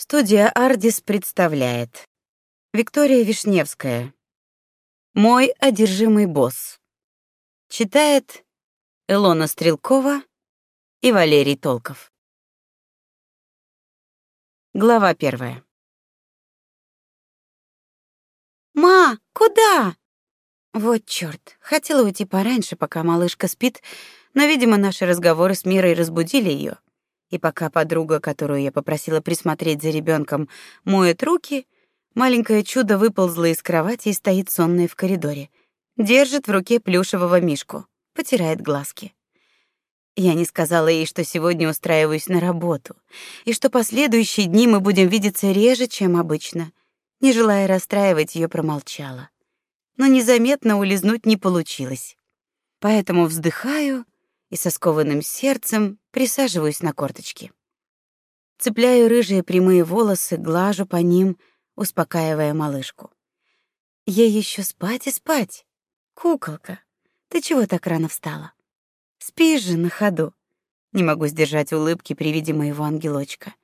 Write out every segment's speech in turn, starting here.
Студия Ардис представляет Виктория Вишневская. Мой одержимый босс. Читает Илона Стрелкова и Валерий Толков. Глава первая. Ма, куда? Вот чёрт. Хотела уйти пораньше, пока малышка спит, но, видимо, наши разговоры с Мирой разбудили её. И пока подруга, которую я попросила присмотреть за ребенком, моет руки, маленькое чудо выползло из кровати и стоит сонное в коридоре. Держит в руке плюшевого мишку, потирает глазки. Я не сказала ей, что сегодня устраиваюсь на работу, и что последующие дни мы будем видеться реже, чем обычно. Не желая расстраивать ее, промолчала. Но незаметно улизнуть не получилось. Поэтому вздыхаю и со скованным сердцем присаживаюсь на корточки. Цепляю рыжие прямые волосы, глажу по ним, успокаивая малышку. Ей еще спать и спать. Куколка, ты чего так рано встала? Спишь же на ходу. Не могу сдержать улыбки при виде моего ангелочка.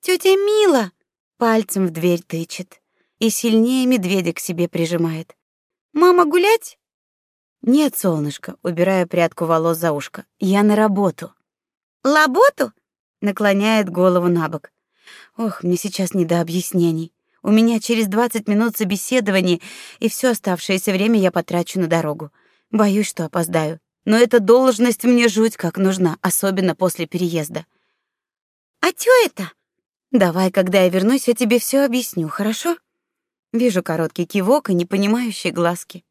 Тетя Мила пальцем в дверь тычет и сильнее медведя к себе прижимает. Мама гулять? Нет, солнышко, убирая прядку волос за ушко. Я на работу. Лаботу? Наклоняет голову набок. Ох, мне сейчас не до объяснений. У меня через 20 минут собеседование, и все оставшееся время я потрачу на дорогу. Боюсь, что опоздаю. Но эта должность мне жуть как нужна, особенно после переезда. А чё это? Давай, когда я вернусь, я тебе все объясню, хорошо? Вижу короткий кивок и непонимающие глазки.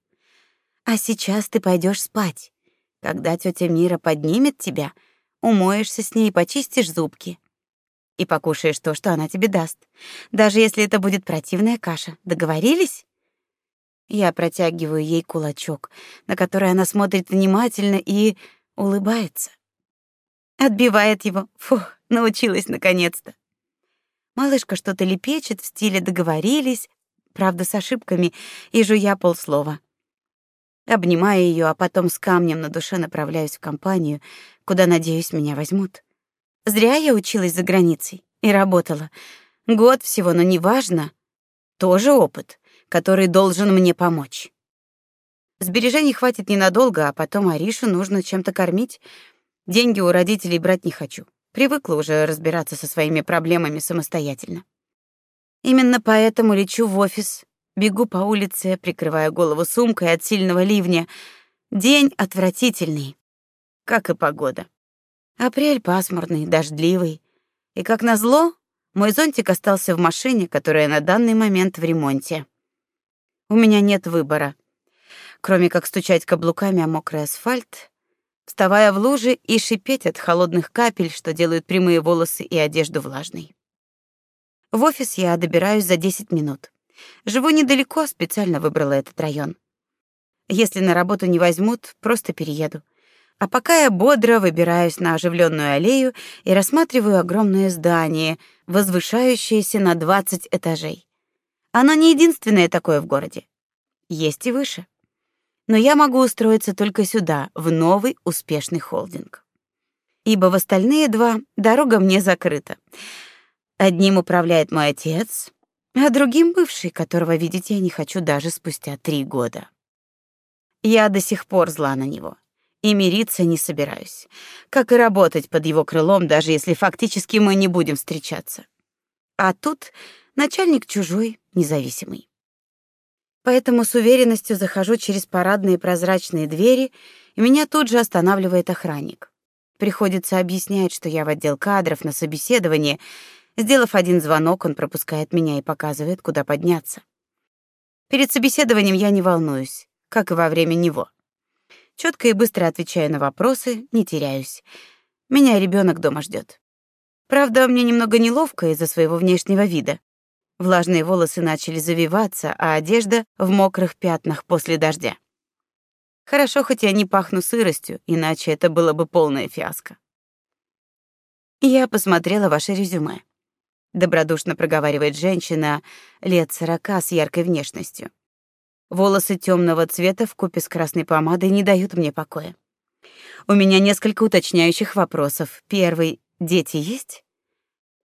А сейчас ты пойдешь спать. Когда тетя Мира поднимет тебя, умоешься с ней и почистишь зубки. И покушаешь то, что она тебе даст. Даже если это будет противная каша. Договорились? Я протягиваю ей кулачок, на который она смотрит внимательно и улыбается. Отбивает его. Фух, научилась наконец-то. Малышка что-то лепечет в стиле договорились, правда, с ошибками, и жуя полслова. Обнимаю ее, а потом с камнем на душе направляюсь в компанию, куда, надеюсь, меня возьмут. Зря я училась за границей и работала. Год всего, но неважно. Тоже опыт, который должен мне помочь. Сбережений хватит ненадолго, а потом Аришу нужно чем-то кормить. Деньги у родителей брать не хочу. Привыкла уже разбираться со своими проблемами самостоятельно. Именно поэтому лечу в офис Бегу по улице, прикрывая голову сумкой от сильного ливня. День отвратительный, как и погода. Апрель пасмурный, дождливый. И как назло, мой зонтик остался в машине, которая на данный момент в ремонте. У меня нет выбора, кроме как стучать каблуками о мокрый асфальт, вставая в лужи и шипеть от холодных капель, что делают прямые волосы и одежду влажной. В офис я добираюсь за 10 минут. Живу недалеко, специально выбрала этот район. Если на работу не возьмут, просто перееду. А пока я бодро выбираюсь на оживленную аллею и рассматриваю огромное здание, возвышающееся на 20 этажей. Оно не единственное такое в городе. Есть и выше. Но я могу устроиться только сюда, в новый успешный холдинг. Ибо в остальные два дорога мне закрыта. Одним управляет мой отец, а другим бывший, которого видеть я не хочу даже спустя три года. Я до сих пор зла на него и мириться не собираюсь, как и работать под его крылом, даже если фактически мы не будем встречаться. А тут начальник чужой, независимый. Поэтому с уверенностью захожу через парадные прозрачные двери, и меня тут же останавливает охранник. Приходится объяснять, что я в отдел кадров на собеседование — Сделав один звонок, он пропускает меня и показывает, куда подняться. Перед собеседованием я не волнуюсь, как и во время него. Четко и быстро отвечаю на вопросы, не теряюсь. Меня ребенок дома ждет. Правда, мне немного неловко из-за своего внешнего вида. Влажные волосы начали завиваться, а одежда в мокрых пятнах после дождя. Хорошо, хоть я не пахну сыростью, иначе это было бы полная фиаско. Я посмотрела ваше резюме добродушно проговаривает женщина лет сорока с яркой внешностью. Волосы темного цвета в купе с красной помадой не дают мне покоя. У меня несколько уточняющих вопросов. Первый: дети есть?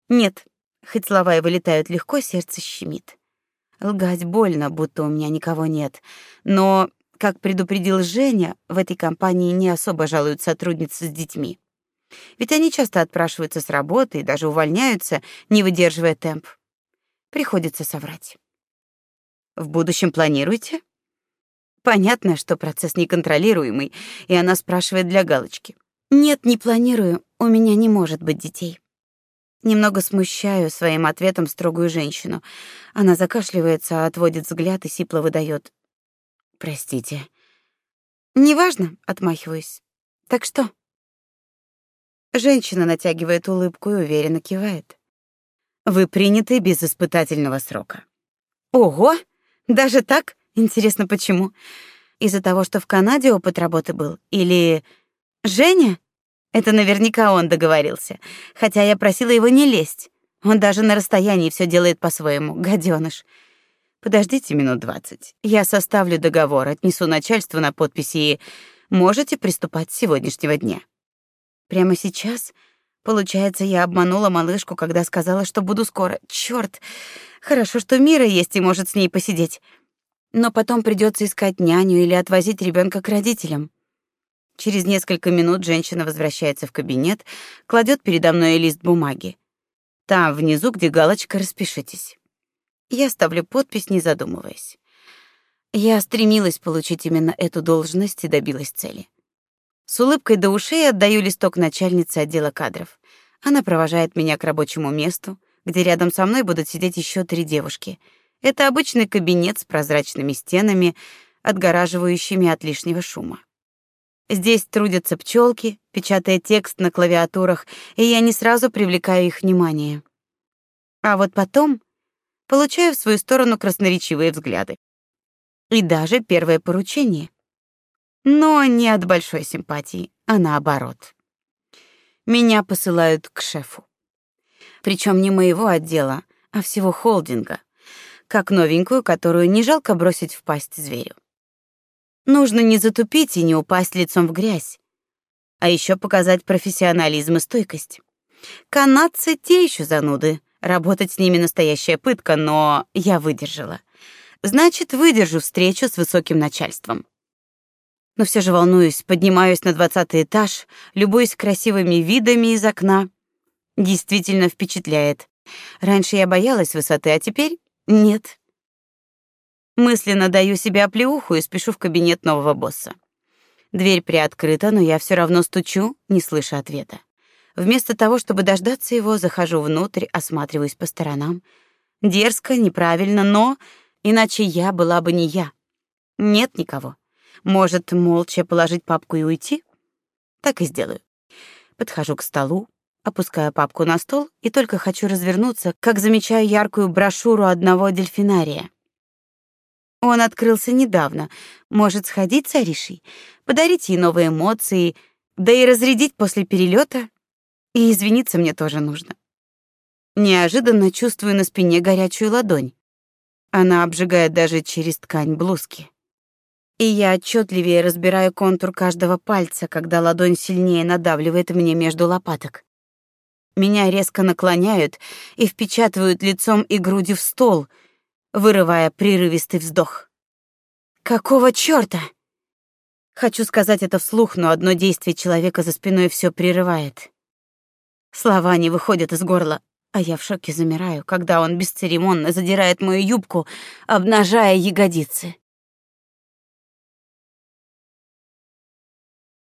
Нет, Хоть слова и вылетают легко, сердце щемит. Лгать больно, будто у меня никого нет. Но, как предупредил Женя, в этой компании не особо жалуют сотрудницы с детьми. Ведь они часто отпрашиваются с работы и даже увольняются, не выдерживая темп. Приходится соврать. В будущем планируете? Понятно, что процесс неконтролируемый, и она спрашивает для галочки. Нет, не планирую. У меня не может быть детей. Немного смущаю своим ответом строгую женщину. Она закашливается, отводит взгляд и сипло выдает: "Простите". "Неважно", отмахиваюсь. "Так что?" Женщина натягивает улыбку и уверенно кивает. Вы приняты без испытательного срока. Ого, даже так? Интересно, почему? Из-за того, что в Канаде опыт работы был или Женя? Это наверняка он договорился, хотя я просила его не лезть. Он даже на расстоянии все делает по-своему, гаденыш. Подождите минут двадцать. Я составлю договор, отнесу начальству на подписи и можете приступать с сегодняшнего дня. Прямо сейчас? Получается, я обманула малышку, когда сказала, что буду скоро. Чёрт. Хорошо, что Мира есть и может с ней посидеть. Но потом придется искать няню или отвозить ребенка к родителям. Через несколько минут женщина возвращается в кабинет, кладет передо мной лист бумаги. Там внизу, где галочка «Распишитесь». Я ставлю подпись, не задумываясь. Я стремилась получить именно эту должность и добилась цели. С улыбкой до ушей отдаю листок начальнице отдела кадров. Она провожает меня к рабочему месту, где рядом со мной будут сидеть еще три девушки. Это обычный кабинет с прозрачными стенами, отгораживающими от лишнего шума. Здесь трудятся пчелки, печатая текст на клавиатурах, и я не сразу привлекаю их внимание. А вот потом получаю в свою сторону красноречивые взгляды. И даже первое поручение. Но не от большой симпатии, а наоборот. Меня посылают к шефу. Причем не моего отдела, а всего холдинга, как новенькую, которую не жалко бросить в пасть зверю. Нужно не затупить и не упасть лицом в грязь, а еще показать профессионализм и стойкость. Канадцы те еще зануды, работать с ними настоящая пытка, но я выдержала. Значит, выдержу встречу с высоким начальством. Но все же волнуюсь, поднимаюсь на двадцатый этаж, любуюсь красивыми видами из окна. Действительно впечатляет. Раньше я боялась высоты, а теперь нет. Мысленно даю себе оплеуху и спешу в кабинет нового босса. Дверь приоткрыта, но я все равно стучу, не слыша ответа. Вместо того, чтобы дождаться его, захожу внутрь, осматриваюсь по сторонам. Дерзко, неправильно, но иначе я была бы не я. Нет никого. Может, молча положить папку и уйти? Так и сделаю. Подхожу к столу, опускаю папку на стол и только хочу развернуться, как замечаю яркую брошюру одного дельфинария. Он открылся недавно. Может сходить с Аришей, подарить ей новые эмоции, да и разрядить после перелета. И извиниться мне тоже нужно. Неожиданно чувствую на спине горячую ладонь. Она обжигает даже через ткань блузки. И я отчетливее разбираю контур каждого пальца, когда ладонь сильнее надавливает мне между лопаток. Меня резко наклоняют и впечатывают лицом и грудью в стол — вырывая прерывистый вздох. Какого чёрта? Хочу сказать это вслух, но одно действие человека за спиной всё прерывает. Слова не выходят из горла, а я в шоке замираю, когда он бесцеремонно задирает мою юбку, обнажая ягодицы.